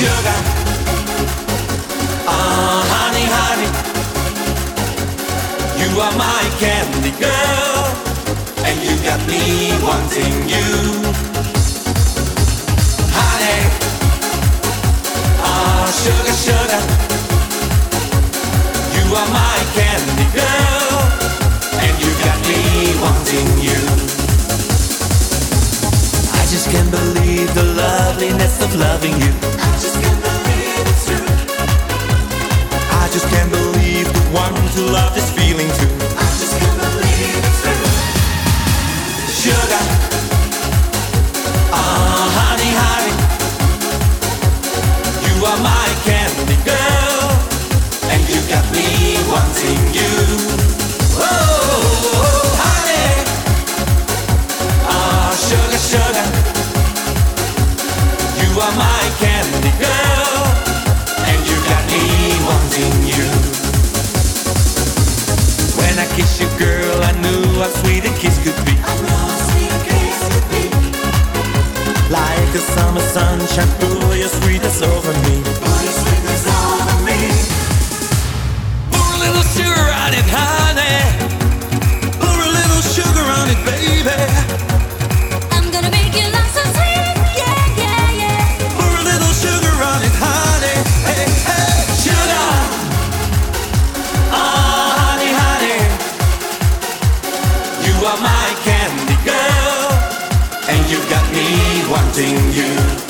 Sugar, ah, honey, honey, you are my candy girl, and you got me wanting you. Honey, ah, sugar, sugar, you are my candy girl, and you got me wanting you. I just can't believe the loveliness of loving you. Just can't believe the one who love is feeling too. I just can't believe it's true. Sugar, ah, honey, honey, you are my candy girl, and you got me wanting you. Oh, honey, ah, sugar, sugar, you are my candy girl, kiss could be. Sweet a kiss could be. Like a summer sunshine, oh, pour your sweetness over me. are my candy girl, and you got me wanting you.